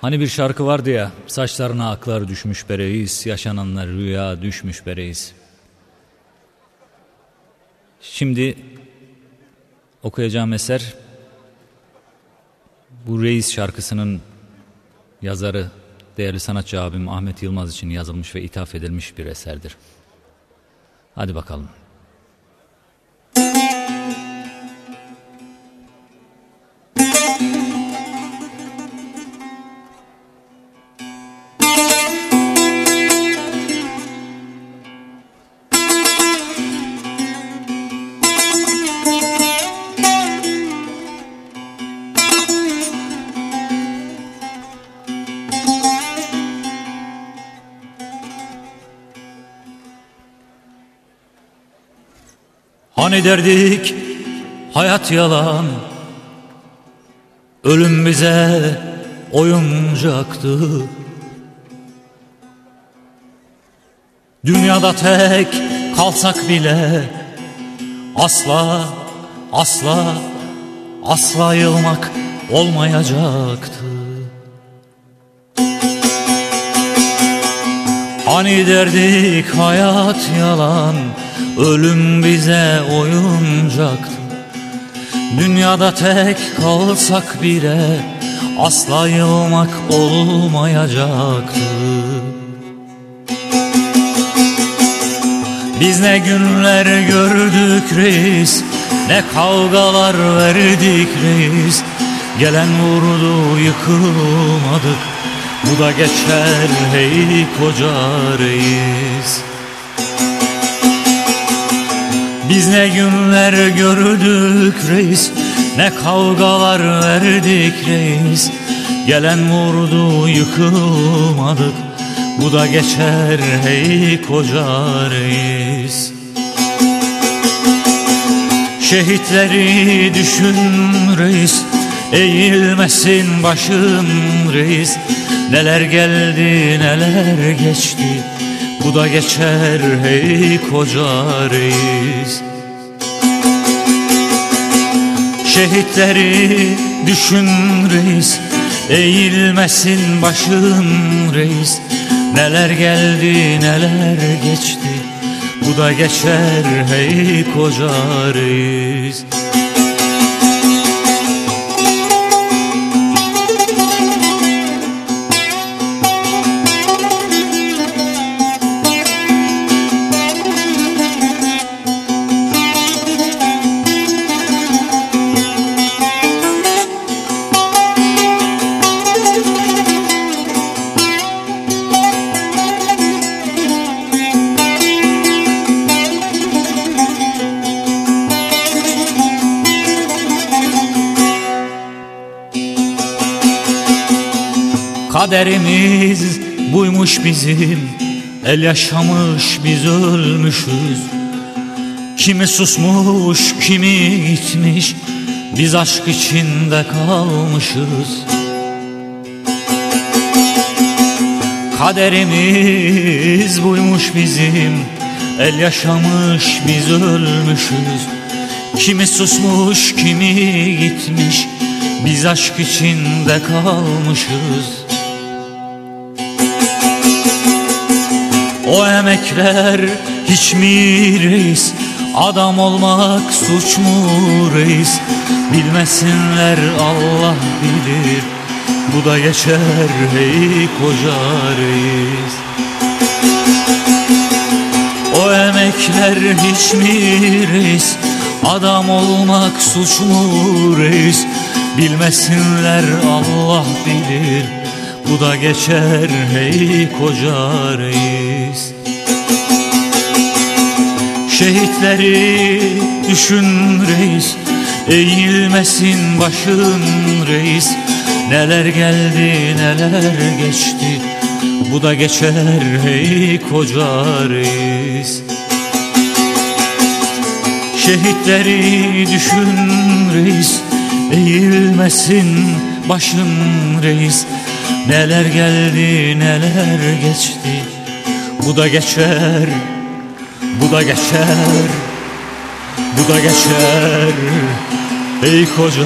Hani bir şarkı vardı ya, saçlarına aklar düşmüş bereyiz, yaşananlar rüya düşmüş bereyiz. Şimdi okuyacağım eser, bu Reis şarkısının yazarı, değerli sanatçı abim Ahmet Yılmaz için yazılmış ve ithaf edilmiş bir eserdir. Hadi bakalım. Hani derdik hayat yalan. Ölüm bize oyuncaktı. Dünyada tek kalsak bile Asla, asla, asla yılmak olmayacaktı. Hani derdik hayat yalan Ölüm bize oyuncaktı Dünyada tek kalsak bile Asla yılmak olmayacaktı Biz ne günler gördük reis Ne kavgalar verdik reis. Gelen vurdu yıkılmadık. Bu da geçer hey koca reis biz ne günler gördük reis Ne kavgalar verdik reis. Gelen vurdu yıkılmadık Bu da geçer hey koca reis. Şehitleri düşün reis Eğilmesin başım reis. Neler geldi neler geçti bu da geçer hey koca reis. Şehitleri düşün reis Eğilmesin başın reis. Neler geldi neler geçti Bu da geçer hey koca reis Kaderimiz buymuş bizim. El yaşamış biz ölmüşüz. Kimi susmuş kimi gitmiş Biz aşk içinde kalmışız. Kaderimiz buymuş bizim. El yaşamış biz ölmüşüz. Kimi susmuş kimi gitmiş. Biz aşk içinde kalmışız O emekler hiç mi reis? Adam olmak suç mu reis? Bilmesinler Allah bilir. Bu da geçer hey koca reis. O emekler hiç mi reis? Adam olmak suç mu reis? Bilmesinler Allah bilir bu da geçer hey koca reis. Şehitleri düşün reis Eğilmesin başın reis. Neler geldi neler geçti Bu da geçer hey koca reis. Şehitleri düşün reis Eğilmesin başın reis Neler geldi neler geçti? Bu da geçer Bu da geçer Bu da geçer. Ey koca